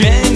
change.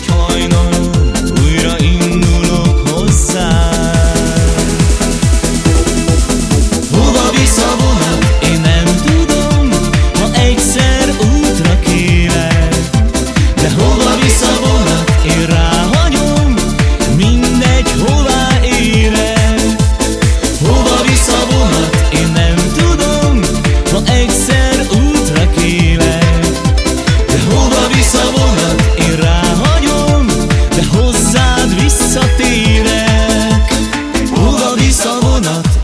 çay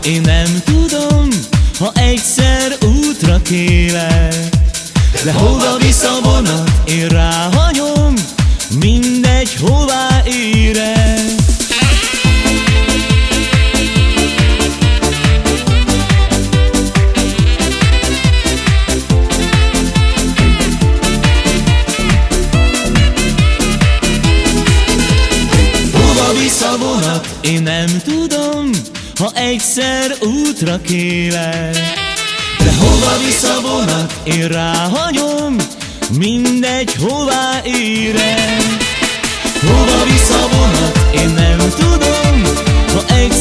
Én nem tudom, ha egyszer útra kélek De hova visz a vonat, én ráhagyom Mindegy, hová érek. Hova visz a vonat, én nem tudom ha egyszer útra kélek. De hova visszavonat, én ráhagyom, mindegy, hová érek. Hova visszavonat, én nem tudom, ha egyszer